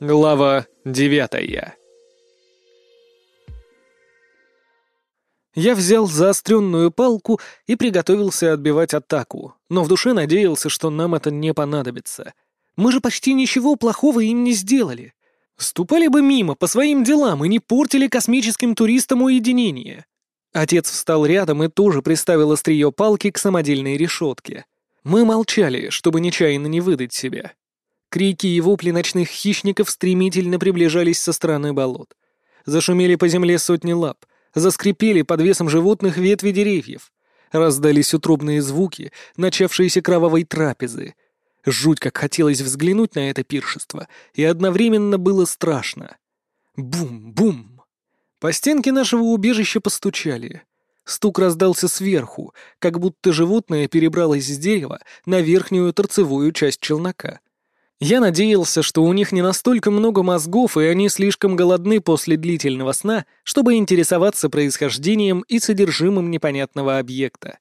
Глава девятая Я взял заостренную палку и приготовился отбивать атаку, но в душе надеялся, что нам это не понадобится. Мы же почти ничего плохого им не сделали. Ступали бы мимо по своим делам и не портили космическим туристам уединение. Отец встал рядом и тоже приставил острие палки к самодельной решетке. Мы молчали, чтобы нечаянно не выдать себя. Крики и вопли ночных хищников стремительно приближались со стороны болот. Зашумели по земле сотни лап, заскрипели под весом животных ветви деревьев. Раздались утробные звуки, начавшиеся кровавой трапезы. Жуть, как хотелось взглянуть на это пиршество, и одновременно было страшно. Бум-бум! По стенке нашего убежища постучали. Стук раздался сверху, как будто животное перебралось с дерева на верхнюю торцевую часть челнока — я надеялся, что у них не настолько много мозгов, и они слишком голодны после длительного сна, чтобы интересоваться происхождением и содержимым непонятного объекта.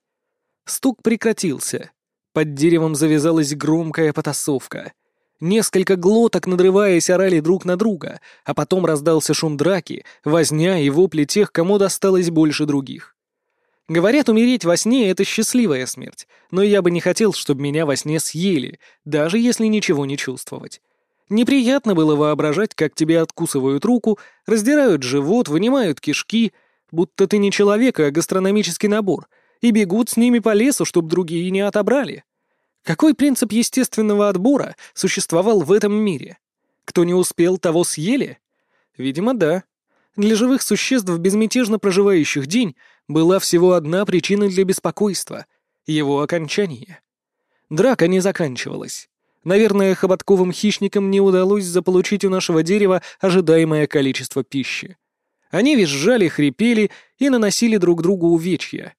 Стук прекратился. Под деревом завязалась громкая потасовка. Несколько глоток, надрываясь, орали друг на друга, а потом раздался шум драки, возня и вопли тех, кому досталось больше других. Говорят, умереть во сне — это счастливая смерть, но я бы не хотел, чтобы меня во сне съели, даже если ничего не чувствовать. Неприятно было воображать, как тебе откусывают руку, раздирают живот, вынимают кишки, будто ты не человек, а гастрономический набор, и бегут с ними по лесу, чтобы другие не отобрали. Какой принцип естественного отбора существовал в этом мире? Кто не успел, того съели? Видимо, да. Для живых существ, безмятежно проживающих день, была всего одна причина для беспокойства — его окончание. Драка не заканчивалась. Наверное, хоботковым хищникам не удалось заполучить у нашего дерева ожидаемое количество пищи. Они визжали, хрипели и наносили друг другу увечья.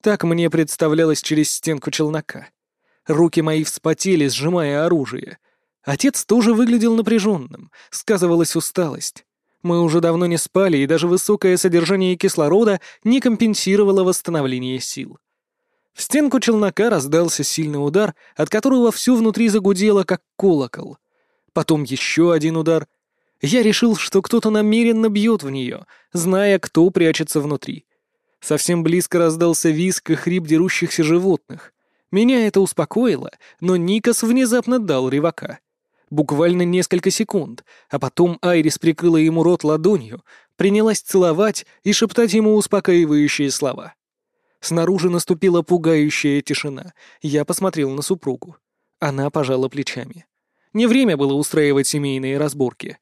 Так мне представлялось через стенку челнока. Руки мои вспотели, сжимая оружие. Отец тоже выглядел напряженным, сказывалась усталость. Мы уже давно не спали, и даже высокое содержание кислорода не компенсировало восстановление сил. В стенку челнока раздался сильный удар, от которого все внутри загудело, как колокол. Потом еще один удар. Я решил, что кто-то намеренно бьет в нее, зная, кто прячется внутри. Совсем близко раздался визг и хрип дерущихся животных. Меня это успокоило, но Никас внезапно дал ревака. Буквально несколько секунд, а потом Айрис прикрыла ему рот ладонью, принялась целовать и шептать ему успокаивающие слова. Снаружи наступила пугающая тишина. Я посмотрел на супругу. Она пожала плечами. Не время было устраивать семейные разборки.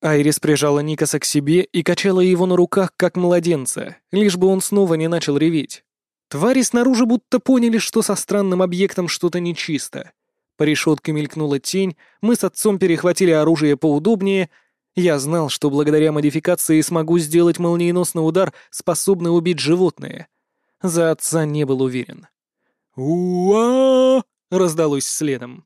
Айрис прижала Никаса к себе и качала его на руках, как младенца, лишь бы он снова не начал реветь. Твари снаружи будто поняли, что со странным объектом что-то нечисто. По решетке мелькнула тень, мы с отцом перехватили оружие поудобнее. Я знал, что благодаря модификации смогу сделать молниеносный удар, способный убить животное. За отца не был уверен. «Уа!» — раздалось следом.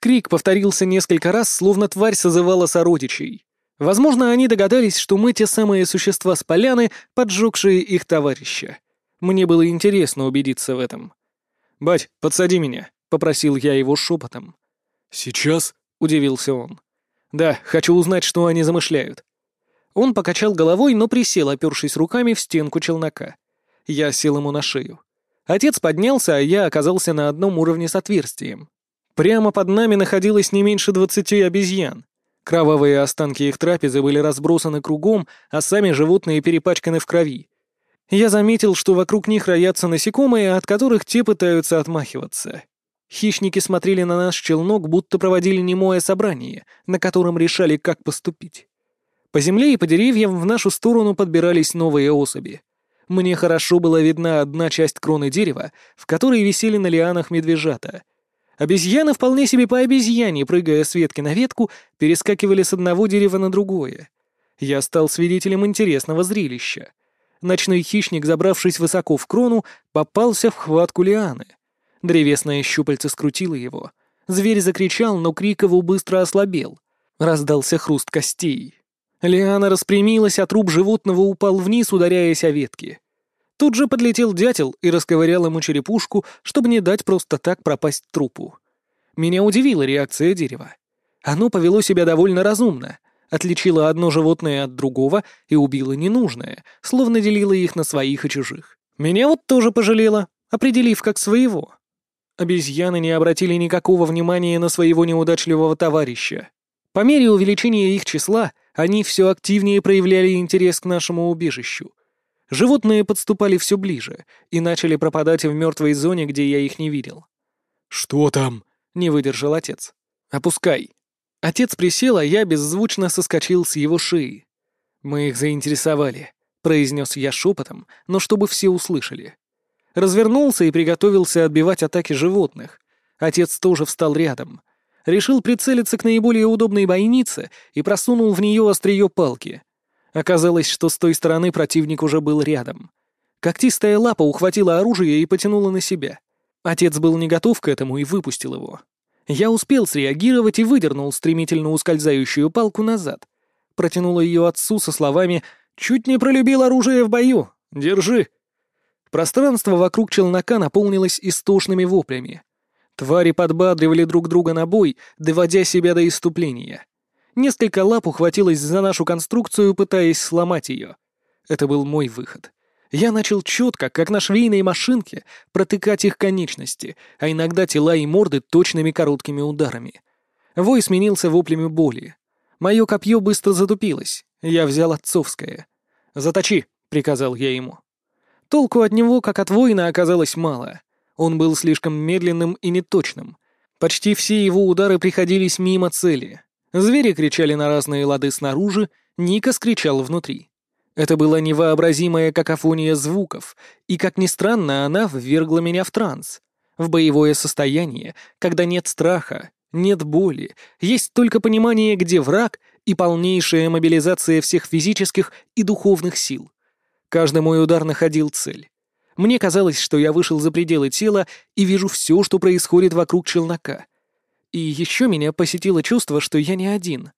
Крик повторился несколько раз, словно тварь созывала сородичей. Возможно, они догадались, что мы те самые существа с поляны, поджегшие их товарища. Мне было интересно убедиться в этом. «Бать, подсади меня», — попросил я его шепотом. «Сейчас?» — удивился он. «Да, хочу узнать, что они замышляют». Он покачал головой, но присел, опершись руками в стенку челнока. Я сел ему на шею. Отец поднялся, а я оказался на одном уровне с отверстием. Прямо под нами находилось не меньше двадцати обезьян. Кровавые останки их трапезы были разбросаны кругом, а сами животные перепачканы в крови. Я заметил, что вокруг них роятся насекомые, от которых те пытаются отмахиваться. Хищники смотрели на наш челнок, будто проводили немое собрание, на котором решали, как поступить. По земле и по деревьям в нашу сторону подбирались новые особи. Мне хорошо была видна одна часть кроны дерева, в которой висели на лианах медвежата. Обезьяны вполне себе по обезьяне, прыгая с ветки на ветку, перескакивали с одного дерева на другое. Я стал свидетелем интересного зрелища. Ночной хищник, забравшись высоко в крону, попался в хватку лианы. Древесное щупальце скрутило его. Зверь закричал, но крик его быстро ослабел. Раздался хруст костей. Лиана распрямилась, а труп животного упал вниз, ударяясь о ветки. Тут же подлетел дятел и расковырял ему черепушку, чтобы не дать просто так пропасть трупу. Меня удивила реакция дерева. Оно повело себя довольно разумно, отличило одно животное от другого и убило ненужное, словно делило их на своих и чужих. Меня вот тоже пожалело, определив как своего. Обезьяны не обратили никакого внимания на своего неудачливого товарища. По мере увеличения их числа, они все активнее проявляли интерес к нашему убежищу. Животные подступали все ближе и начали пропадать в мертвой зоне, где я их не видел. «Что там?» — не выдержал отец. «Опускай». Отец присел, а я беззвучно соскочил с его шеи. «Мы их заинтересовали», — произнес я шепотом, но чтобы все услышали. Развернулся и приготовился отбивать атаки животных. Отец тоже встал рядом. Решил прицелиться к наиболее удобной бойнице и просунул в нее острие палки. Оказалось, что с той стороны противник уже был рядом. Когтистая лапа ухватила оружие и потянула на себя. Отец был не готов к этому и выпустил его. Я успел среагировать и выдернул стремительно ускользающую палку назад. Протянул ее отцу со словами «Чуть не пролюбил оружие в бою. Держи». Пространство вокруг челнока наполнилось истошными воплями. Твари подбадривали друг друга на бой, доводя себя до иступления. Несколько лап ухватилось за нашу конструкцию, пытаясь сломать ее. Это был мой выход. Я начал четко, как на швейной машинке, протыкать их конечности, а иногда тела и морды точными короткими ударами. Вой сменился воплями боли. Мое копье быстро затупилось. Я взял отцовское. «Заточи», — приказал я ему. Толку от него, как от воина, оказалось мало. Он был слишком медленным и неточным. Почти все его удары приходились мимо цели. Звери кричали на разные лады снаружи, Ника скричал внутри. Это была невообразимая какофония звуков, и, как ни странно, она ввергла меня в транс. В боевое состояние, когда нет страха, нет боли, есть только понимание, где враг, и полнейшая мобилизация всех физических и духовных сил. Каждый мой удар находил цель. Мне казалось, что я вышел за пределы тела и вижу все, что происходит вокруг челнока. И еще меня посетило чувство, что я не один.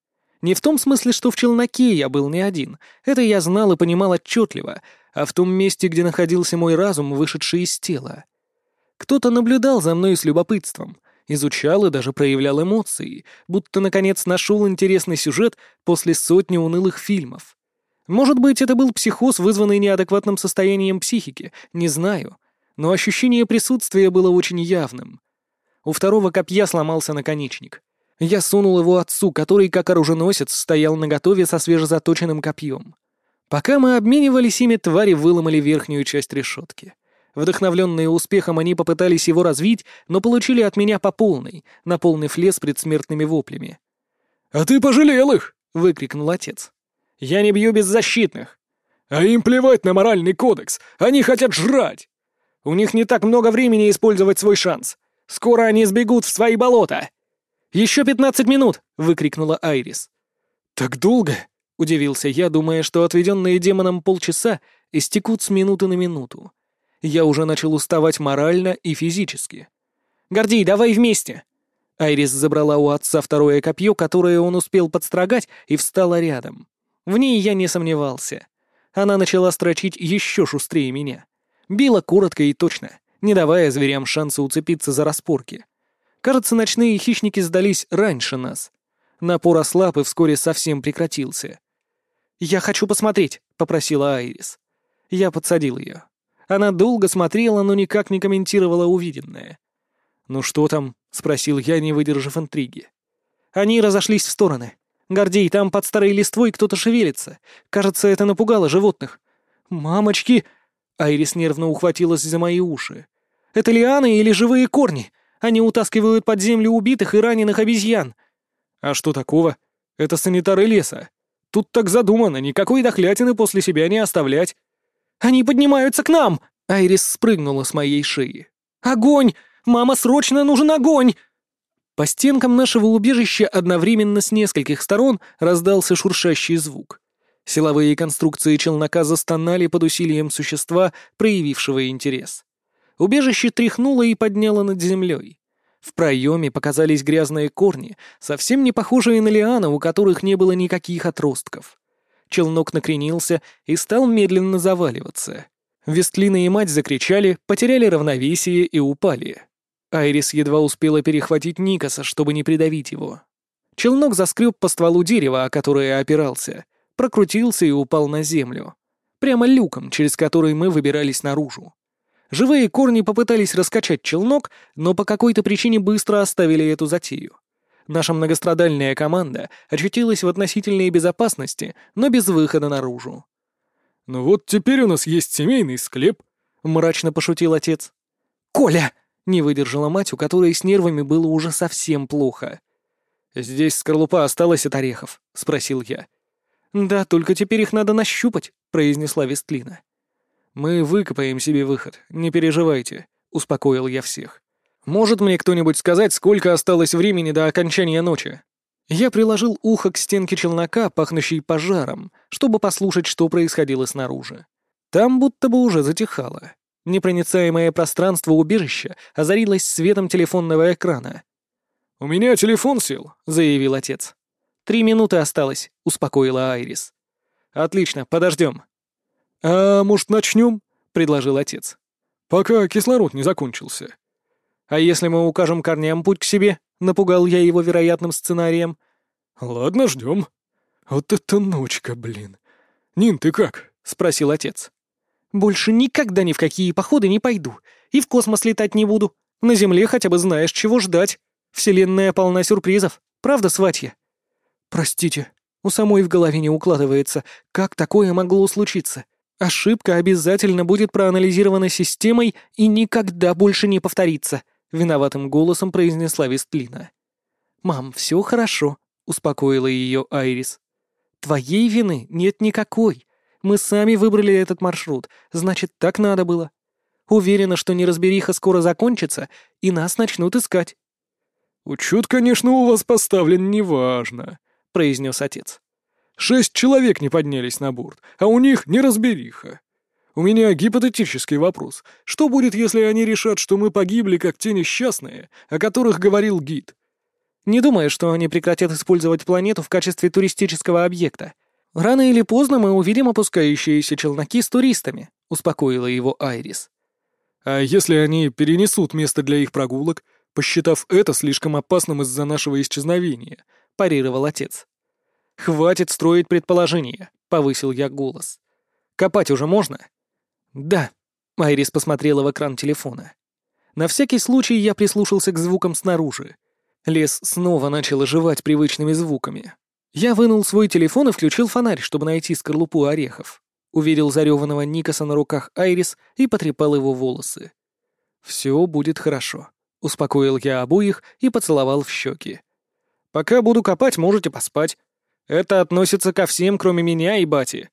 Не в том смысле, что в челноке я был не один. Это я знал и понимал отчетливо, а в том месте, где находился мой разум, вышедший из тела. Кто-то наблюдал за мной с любопытством, изучал и даже проявлял эмоции, будто, наконец, нашел интересный сюжет после сотни унылых фильмов. Может быть, это был психоз, вызванный неадекватным состоянием психики, не знаю. Но ощущение присутствия было очень явным. У второго копья сломался наконечник. Я сунул его отцу, который, как оруженосец, стоял наготове со свежезаточенным копьем. Пока мы обменивались ими, твари выломали верхнюю часть решетки. Вдохновленные успехом, они попытались его развить, но получили от меня по полной, наполнив лес предсмертными воплями. «А ты пожалел их!» — выкрикнул отец. Я не бью беззащитных. А им плевать на моральный кодекс. Они хотят жрать. У них не так много времени использовать свой шанс. Скоро они сбегут в свои болота. Еще пятнадцать минут, выкрикнула Айрис. Так долго? Удивился я, думая, что отведенные демоном полчаса истекут с минуты на минуту. Я уже начал уставать морально и физически. «Гордей, давай вместе!» Айрис забрала у отца второе копье, которое он успел подстрогать, и встала рядом. В ней я не сомневался. Она начала строчить еще шустрее меня. Била коротко и точно, не давая зверям шанса уцепиться за распорки. Кажется, ночные хищники сдались раньше нас. Напор ослаб и вскоре совсем прекратился. «Я хочу посмотреть», — попросила Айрис. Я подсадил ее. Она долго смотрела, но никак не комментировала увиденное. «Ну что там?» — спросил я, не выдержав интриги. Они разошлись в стороны. Гордей, там под старой листвой кто-то шевелится. Кажется, это напугало животных. Мамочки!» Айрис нервно ухватилась за мои уши. «Это лианы или живые корни? Они утаскивают под землю убитых и раненых обезьян». «А что такого? Это санитары леса. Тут так задумано, никакой дохлятины после себя не оставлять». «Они поднимаются к нам!» Айрис спрыгнула с моей шеи. «Огонь! Мама, срочно нужен огонь!» По стенкам нашего убежища одновременно с нескольких сторон раздался шуршащий звук. Силовые конструкции челнока застонали под усилием существа, проявившего интерес. Убежище тряхнуло и подняло над землей. В проеме показались грязные корни, совсем не похожие на лианы, у которых не было никаких отростков. Челнок накренился и стал медленно заваливаться. Вестлина и мать закричали, потеряли равновесие и упали. Айрис едва успела перехватить Никаса, чтобы не придавить его. Челнок заскреб по стволу дерева, о которое опирался, прокрутился и упал на землю. Прямо люком, через который мы выбирались наружу. Живые корни попытались раскачать челнок, но по какой-то причине быстро оставили эту затею. Наша многострадальная команда очутилась в относительной безопасности, но без выхода наружу. «Ну вот теперь у нас есть семейный склеп», — мрачно пошутил отец. «Коля!» — не выдержала мать, у которой с нервами было уже совсем плохо. «Здесь скорлупа осталась от орехов?» — спросил я. «Да, только теперь их надо нащупать», — произнесла Вестлина. «Мы выкопаем себе выход, не переживайте», — успокоил я всех. Может мне кто-нибудь сказать, сколько осталось времени до окончания ночи?» Я приложил ухо к стенке челнока, пахнущей пожаром, чтобы послушать, что происходило снаружи. Там будто бы уже затихало. Непроницаемое пространство убежища озарилось светом телефонного экрана. «У меня телефон сел», — заявил отец. «Три минуты осталось», — успокоила Айрис. «Отлично, подождем». «А может, начнем?» — предложил отец. «Пока кислород не закончился». «А если мы укажем корням путь к себе?» — напугал я его вероятным сценарием. «Ладно, ждем. Вот это ночка, блин. Нин, ты как?» — спросил отец. «Больше никогда ни в какие походы не пойду. И в космос летать не буду. На Земле хотя бы знаешь, чего ждать. Вселенная полна сюрпризов. Правда, сватья?» «Простите, у самой в голове не укладывается, как такое могло случиться. Ошибка обязательно будет проанализирована системой и никогда больше не повторится», — виноватым голосом произнесла Вестлина. «Мам, все хорошо», — успокоила ее Айрис. «Твоей вины нет никакой. Мы сами выбрали этот маршрут, значит, так надо было. Уверена, что неразбериха скоро закончится, и нас начнут искать». «Учет, конечно, у вас поставлен неважно», — произнес отец. «Шесть человек не поднялись на борт, а у них неразбериха. У меня гипотетический вопрос. Что будет, если они решат, что мы погибли, как те несчастные, о которых говорил гид? Не думаю, что они прекратят использовать планету в качестве туристического объекта. Рано или поздно мы увидим опускающиеся челноки с туристами, успокоила его Айрис. А если они перенесут место для их прогулок, посчитав это слишком опасным из-за нашего исчезновения, парировал отец. Хватит строить предположения, повысил я голос. Копать уже можно? «Да», — Айрис посмотрела в экран телефона. На всякий случай я прислушался к звукам снаружи. Лес снова начал оживать привычными звуками. Я вынул свой телефон и включил фонарь, чтобы найти скорлупу орехов. Увидел зареванного Никаса на руках Айрис и потрепал его волосы. «Все будет хорошо», — успокоил я обоих и поцеловал в щеки. «Пока буду копать, можете поспать. Это относится ко всем, кроме меня и Бати.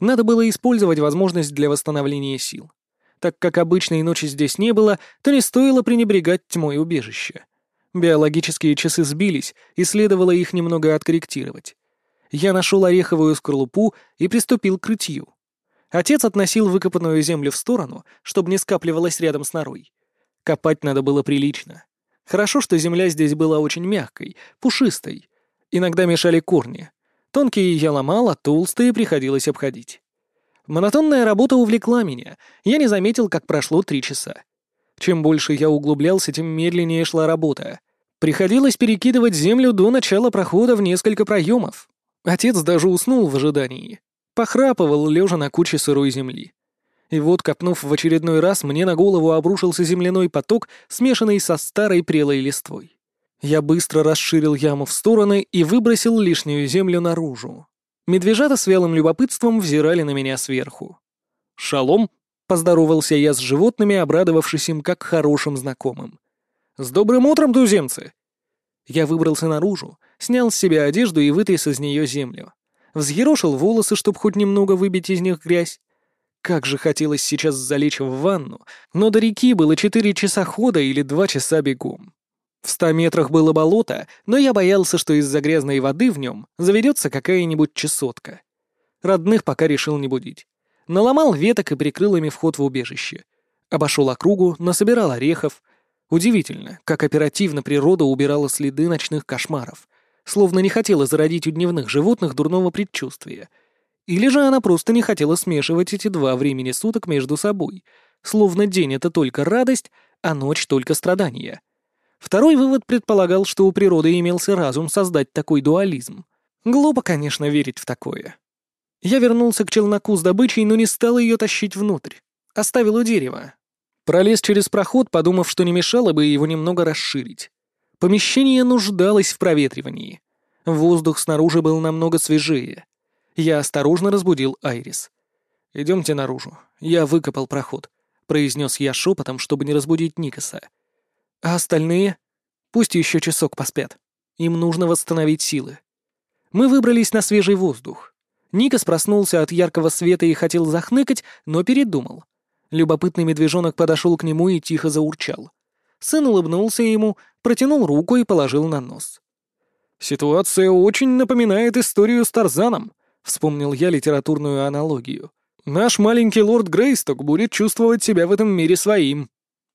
Надо было использовать возможность для восстановления сил. Так как обычной ночи здесь не было, то не стоило пренебрегать тьмой убежища. Биологические часы сбились, и следовало их немного откорректировать. Я нашел ореховую скорлупу и приступил к рытью. Отец относил выкопанную землю в сторону, чтобы не скапливалась рядом с норой. Копать надо было прилично. Хорошо, что земля здесь была очень мягкой, пушистой. Иногда мешали корни, Тонкие я ломал, а толстые приходилось обходить. Монотонная работа увлекла меня. Я не заметил, как прошло три часа. Чем больше я углублялся, тем медленнее шла работа. Приходилось перекидывать землю до начала прохода в несколько проемов. Отец даже уснул в ожидании. Похрапывал, лежа на куче сырой земли. И вот, копнув в очередной раз, мне на голову обрушился земляной поток, смешанный со старой прелой листвой. Я быстро расширил яму в стороны и выбросил лишнюю землю наружу. Медвежата с вялым любопытством взирали на меня сверху. «Шалом!» — поздоровался я с животными, обрадовавшись им как хорошим знакомым. «С добрым утром, туземцы!» Я выбрался наружу, снял с себя одежду и вытряс из нее землю. Взъерошил волосы, чтобы хоть немного выбить из них грязь. Как же хотелось сейчас залечь в ванну, но до реки было четыре часа хода или два часа бегом. В ста метрах было болото, но я боялся, что из-за грязной воды в нем заведется какая-нибудь чесотка. Родных пока решил не будить. Наломал веток и прикрыл ими вход в убежище. Обошел округу, насобирал орехов. Удивительно, как оперативно природа убирала следы ночных кошмаров, словно не хотела зародить у дневных животных дурного предчувствия. Или же она просто не хотела смешивать эти два времени суток между собой, словно день — это только радость, а ночь — только страдания. Второй вывод предполагал, что у природы имелся разум создать такой дуализм. Глупо, конечно, верить в такое. Я вернулся к челноку с добычей, но не стал ее тащить внутрь. Оставил у дерева. Пролез через проход, подумав, что не мешало бы его немного расширить. Помещение нуждалось в проветривании. Воздух снаружи был намного свежее. Я осторожно разбудил Айрис. «Идемте наружу. Я выкопал проход», — произнес я шепотом, чтобы не разбудить Никаса. «А остальные? Пусть еще часок поспят. Им нужно восстановить силы». Мы выбрались на свежий воздух. Никас проснулся от яркого света и хотел захныкать, но передумал. Любопытный медвежонок подошел к нему и тихо заурчал. Сын улыбнулся ему, протянул руку и положил на нос. «Ситуация очень напоминает историю с Тарзаном», — вспомнил я литературную аналогию. «Наш маленький лорд Грейсток будет чувствовать себя в этом мире своим».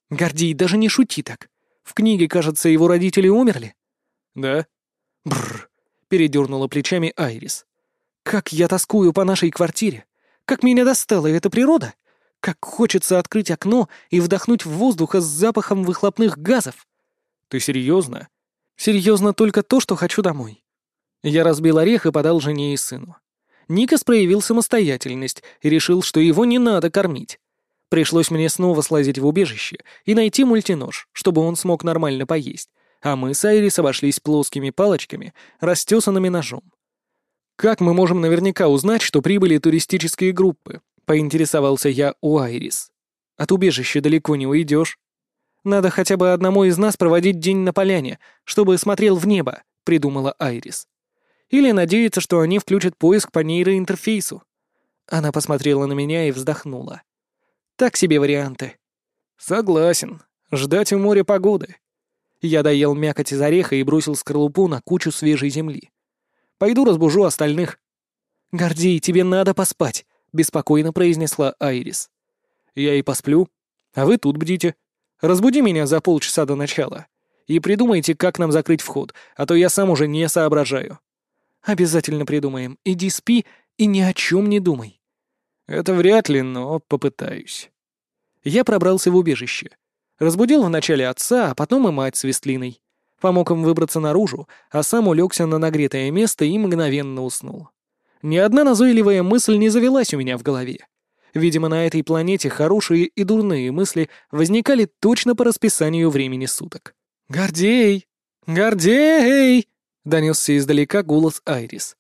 «Гордей, даже не шути так. В книге, кажется, его родители умерли». «Да». «Бррр», — передернула плечами Айрис. «Как я тоскую по нашей квартире! Как меня достала эта природа! Как хочется открыть окно и вдохнуть воздуха с запахом выхлопных газов. Ты серьезно? Серьезно только то, что хочу домой. Я разбил орех и подал жене и сыну. Никас проявил самостоятельность и решил, что его не надо кормить. Пришлось мне снова слазить в убежище и найти мультинож, чтобы он смог нормально поесть, а мы с Айрис обошлись плоскими палочками, растесанными ножом. Как мы можем наверняка узнать, что прибыли туристические группы? Поинтересовался я у Айрис. От убежища далеко не уйдешь. Надо хотя бы одному из нас проводить день на поляне, чтобы смотрел в небо, придумала Айрис. Или надеяться, что они включат поиск по нейроинтерфейсу. Она посмотрела на меня и вздохнула. Так себе варианты. Согласен. Ждать у моря погоды. Я доел мякоть из ореха и бросил скорлупу на кучу свежей земли. Пойду разбужу остальных. Гордей, тебе надо поспать. — беспокойно произнесла Айрис. «Я и посплю. А вы тут бдите. Разбуди меня за полчаса до начала. И придумайте, как нам закрыть вход, а то я сам уже не соображаю». «Обязательно придумаем. Иди спи и ни о чем не думай». «Это вряд ли, но попытаюсь». Я пробрался в убежище. Разбудил вначале отца, а потом и мать с Вестлиной. Помог им выбраться наружу, а сам улегся на нагретое место и мгновенно уснул. Ни одна назойливая мысль не завелась у меня в голове. Видимо, на этой планете хорошие и дурные мысли возникали точно по расписанию времени суток. «Гордей! Гордей!» — донесся издалека голос Айрис.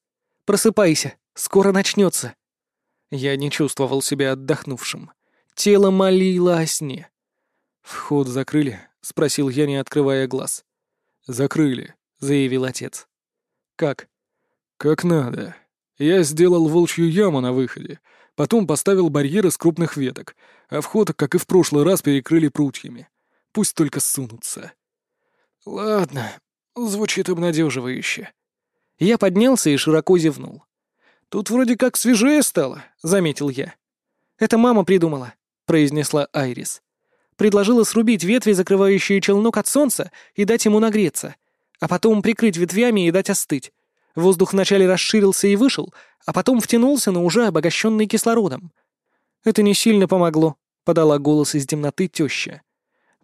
«Просыпайся, скоро начнется». Я не чувствовал себя отдохнувшим. Тело молило о сне. «Вход закрыли?» — спросил я, не открывая глаз. «Закрыли», — заявил отец. «Как?» «Как надо. Я сделал волчью яму на выходе, потом поставил барьер из крупных веток, а вход, как и в прошлый раз, перекрыли прутьями. Пусть только сунутся. Ладно, звучит обнадеживающе. Я поднялся и широко зевнул. Тут вроде как свежее стало, заметил я. Это мама придумала, произнесла Айрис. Предложила срубить ветви, закрывающие челнок от солнца, и дать ему нагреться, а потом прикрыть ветвями и дать остыть. Воздух вначале расширился и вышел, а потом втянулся, но уже обогащенный кислородом. «Это не сильно помогло», — подала голос из темноты теща.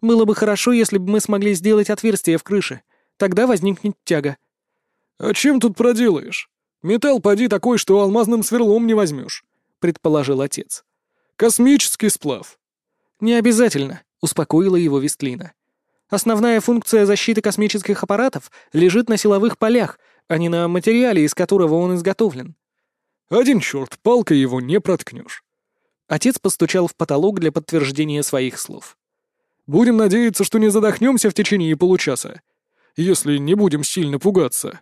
«Было бы хорошо, если бы мы смогли сделать отверстие в крыше. Тогда возникнет тяга». «А чем тут проделаешь? Металл поди такой, что алмазным сверлом не возьмешь», — предположил отец. «Космический сплав». «Не обязательно», — успокоила его Вестлина. «Основная функция защиты космических аппаратов лежит на силовых полях, а не на материале, из которого он изготовлен. Один черт, палкой его не проткнешь. Отец постучал в потолок для подтверждения своих слов. Будем надеяться, что не задохнемся в течение получаса, если не будем сильно пугаться.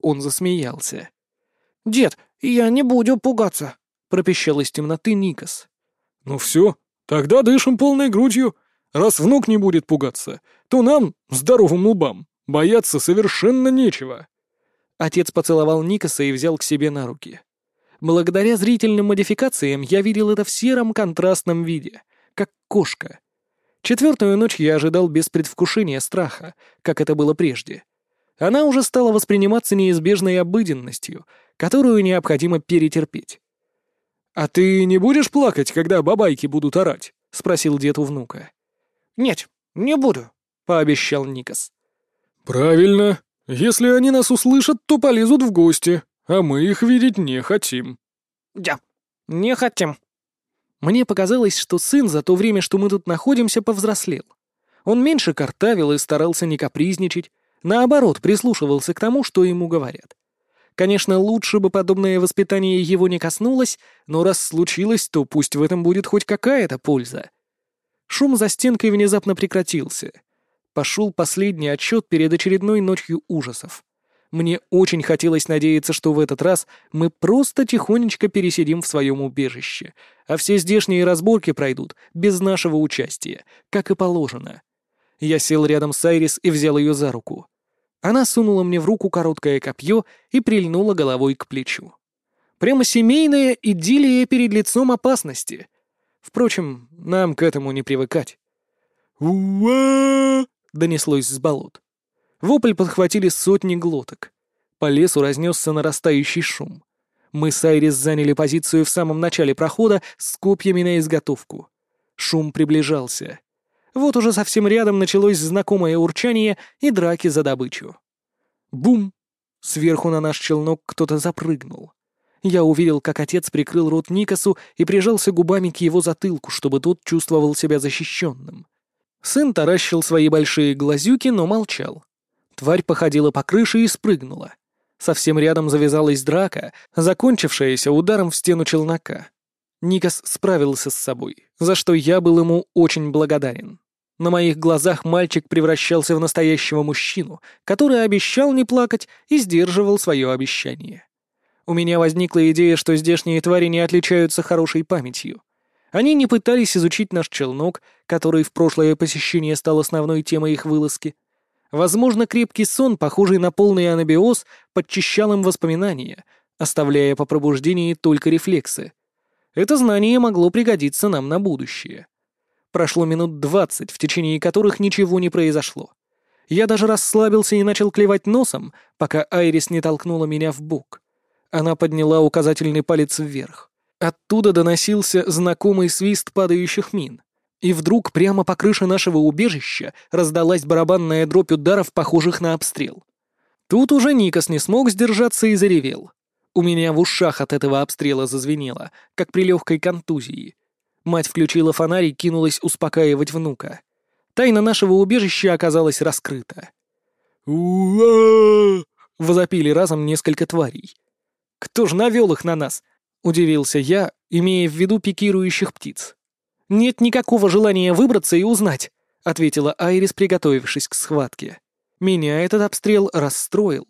Он засмеялся. «Дед, я не буду пугаться», — пропищал из темноты Никас. «Ну все, тогда дышим полной грудью. Раз внук не будет пугаться, то нам, здоровым лбам, бояться совершенно нечего». Отец поцеловал Никаса и взял к себе на руки. Благодаря зрительным модификациям я видел это в сером контрастном виде, как кошка. Четвертую ночь я ожидал без предвкушения страха, как это было прежде. Она уже стала восприниматься неизбежной обыденностью, которую необходимо перетерпеть. «А ты не будешь плакать, когда бабайки будут орать?» — спросил дед у внука. «Нет, не буду», — пообещал Никас. «Правильно. Если они нас услышат, то полезут в гости, а мы их видеть не хотим». «Да, не хотим». Мне показалось, что сын за то время, что мы тут находимся, повзрослел. Он меньше картавил и старался не капризничать, наоборот, прислушивался к тому, что ему говорят. Конечно, лучше бы подобное воспитание его не коснулось, но раз случилось, то пусть в этом будет хоть какая-то польза. Шум за стенкой внезапно прекратился. Пошел последний отчет перед очередной ночью ужасов. Мне очень хотелось надеяться, что в этот раз мы просто тихонечко пересидим в своем убежище, а все здешние разборки пройдут без нашего участия, как и положено. Я сел рядом с Айрис и взял ее за руку. Она сунула мне в руку короткое копье и прильнула головой к плечу. Прямо семейная идиллия перед лицом опасности. Впрочем, нам к этому не привыкать. Донеслось с болот. Вопль подхватили сотни глоток. По лесу разнесся нарастающий шум. Мы с Айрис заняли позицию в самом начале прохода с копьями на изготовку. Шум приближался. Вот уже совсем рядом началось знакомое урчание и драки за добычу. Бум! Сверху на наш челнок кто-то запрыгнул. Я увидел, как отец прикрыл рот Никасу и прижался губами к его затылку, чтобы тот чувствовал себя защищенным. Сын таращил свои большие глазюки, но молчал. Тварь походила по крыше и спрыгнула. Совсем рядом завязалась драка, закончившаяся ударом в стену челнока. Никас справился с собой, за что я был ему очень благодарен. На моих глазах мальчик превращался в настоящего мужчину, который обещал не плакать и сдерживал свое обещание. У меня возникла идея, что здешние твари не отличаются хорошей памятью. Они не пытались изучить наш челнок, который в прошлое посещение стал основной темой их вылазки. Возможно, крепкий сон, похожий на полный анабиоз, подчищал им воспоминания, оставляя по пробуждении только рефлексы. Это знание могло пригодиться нам на будущее. Прошло минут двадцать, в течение которых ничего не произошло. Я даже расслабился и начал клевать носом, пока Айрис не толкнула меня в бок. Она подняла указательный палец вверх. Оттуда доносился знакомый свист падающих мин. И вдруг прямо по крыше нашего убежища раздалась барабанная дробь ударов, похожих на обстрел. Тут уже Никас не смог сдержаться и заревел. У меня в ушах от этого обстрела зазвенело, как при легкой контузии. Мать включила фонарь и кинулась успокаивать внука. Тайна нашего убежища оказалась раскрыта. «Уа!» — возопили разом несколько тварей. «Кто ж навел их на нас?» — удивился я, имея в виду пикирующих птиц. «Нет никакого желания выбраться и узнать», — ответила Айрис, приготовившись к схватке. Меня этот обстрел расстроил.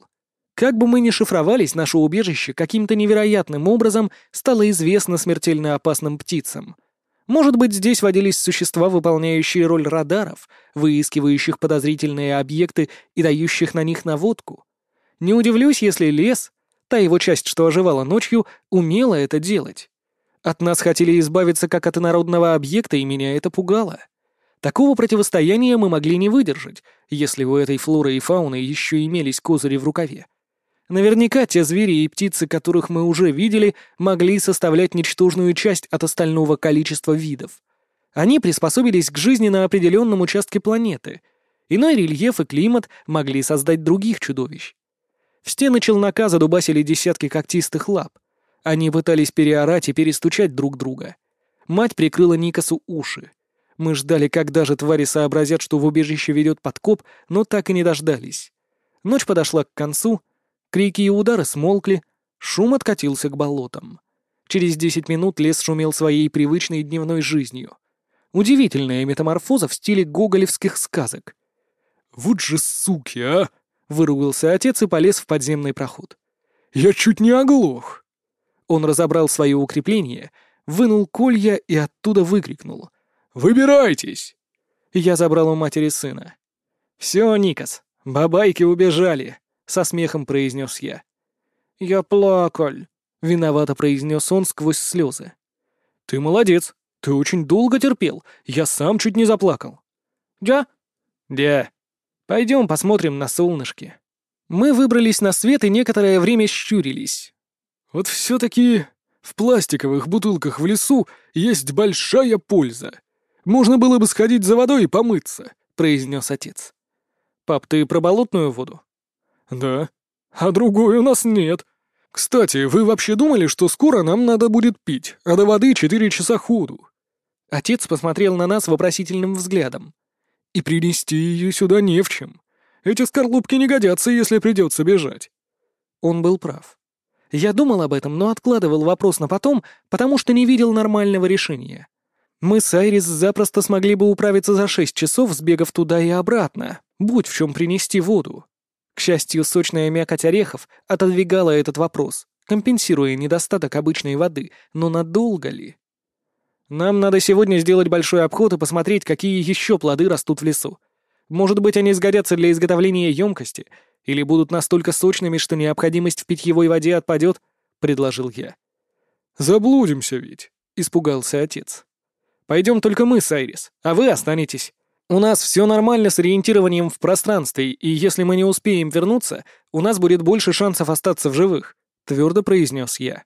Как бы мы ни шифровались, наше убежище каким-то невероятным образом стало известно смертельно опасным птицам — может быть, здесь водились существа, выполняющие роль радаров, выискивающих подозрительные объекты и дающих на них наводку. Не удивлюсь, если лес, та его часть, что оживала ночью, умела это делать. От нас хотели избавиться как от инородного объекта, и меня это пугало. Такого противостояния мы могли не выдержать, если у этой флоры и фауны еще имелись козыри в рукаве. Наверняка те звери и птицы, которых мы уже видели, могли составлять ничтожную часть от остального количества видов. Они приспособились к жизни на определенном участке планеты. Иной рельеф и климат могли создать других чудовищ. Стены челнока задубасили десятки когтистых лап. Они пытались переорать и перестучать друг друга. Мать прикрыла Никасу уши. Мы ждали, когда же твари сообразят, что в убежище ведет подкоп, но так и не дождались. Ночь подошла к концу, Крики и удары смолкли, шум откатился к болотам. Через десять минут лес шумел своей привычной дневной жизнью. Удивительная метаморфоза в стиле гоголевских сказок. «Вот же суки, а!» — выругался отец и полез в подземный проход. «Я чуть не оглох!» Он разобрал свое укрепление, вынул колья и оттуда выкрикнул. «Выбирайтесь!» Я забрал у матери сына. «Все, Никас, бабайки убежали со смехом произнес я. «Я плакал», — виновато произнес он сквозь слезы. «Ты молодец. Ты очень долго терпел. Я сам чуть не заплакал». «Да?» «Да. Пойдем посмотрим на солнышки». Мы выбрались на свет и некоторое время щурились. «Вот все-таки в пластиковых бутылках в лесу есть большая польза. Можно было бы сходить за водой и помыться», — произнес отец. «Пап, ты про болотную воду?» «Да. А другой у нас нет. Кстати, вы вообще думали, что скоро нам надо будет пить, а до воды четыре часа ходу?» Отец посмотрел на нас вопросительным взглядом. «И принести ее сюда не в чем. Эти скорлупки не годятся, если придется бежать». Он был прав. Я думал об этом, но откладывал вопрос на потом, потому что не видел нормального решения. Мы с Айрис запросто смогли бы управиться за шесть часов, сбегав туда и обратно, будь в чем принести воду. К счастью, сочная мякоть орехов отодвигала этот вопрос, компенсируя недостаток обычной воды, но надолго ли? Нам надо сегодня сделать большой обход и посмотреть, какие еще плоды растут в лесу. Может быть, они сгодятся для изготовления емкости, или будут настолько сочными, что необходимость в питьевой воде отпадет, — предложил я. «Заблудимся ведь», — испугался отец. Пойдем только мы с Айрис, а вы останетесь. У нас все нормально с ориентированием в пространстве, и если мы не успеем вернуться, у нас будет больше шансов остаться в живых», — твердо произнес я.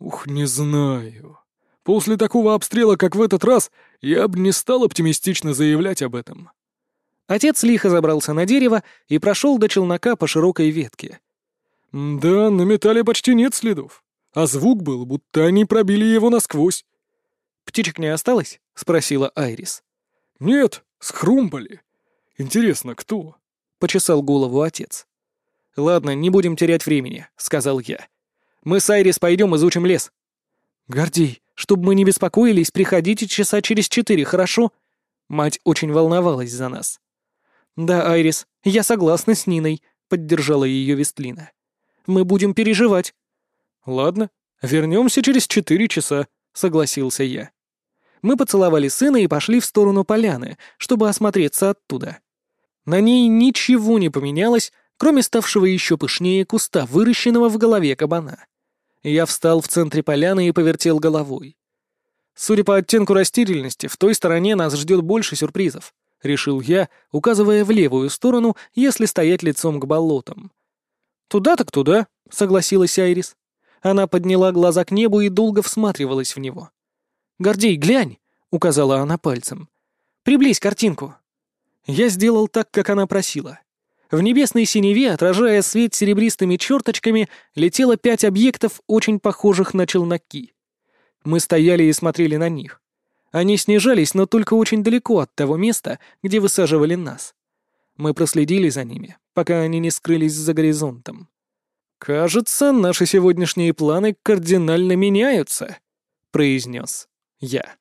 «Ух, не знаю. После такого обстрела, как в этот раз, я бы не стал оптимистично заявлять об этом». Отец лихо забрался на дерево и прошел до челнока по широкой ветке. «Да, на металле почти нет следов, а звук был, будто они пробили его насквозь. «Птичек не осталось?» — спросила Айрис. «Нет, схрумпали. Интересно, кто?» — почесал голову отец. «Ладно, не будем терять времени», — сказал я. «Мы с Айрис пойдем изучим лес». «Гордей, чтобы мы не беспокоились, приходите часа через четыре, хорошо?» Мать очень волновалась за нас. «Да, Айрис, я согласна с Ниной», — поддержала ее Вестлина. «Мы будем переживать». «Ладно, вернемся через четыре часа», — согласился я. Мы поцеловали сына и пошли в сторону поляны, чтобы осмотреться оттуда. На ней ничего не поменялось, кроме ставшего еще пышнее куста, выращенного в голове кабана. Я встал в центре поляны и повертел головой. Судя по оттенку растительности, в той стороне нас ждет больше сюрпризов, решил я, указывая в левую сторону, если стоять лицом к болотам. «Туда так туда», — согласилась Айрис. Она подняла глаза к небу и долго всматривалась в него. «Гордей, глянь!» — указала она пальцем. «Приблизь картинку». Я сделал так, как она просила. В небесной синеве, отражая свет серебристыми черточками, летело пять объектов, очень похожих на челноки. Мы стояли и смотрели на них. Они снижались, но только очень далеко от того места, где высаживали нас. Мы проследили за ними, пока они не скрылись за горизонтом. «Кажется, наши сегодняшние планы кардинально меняются», — произнес я.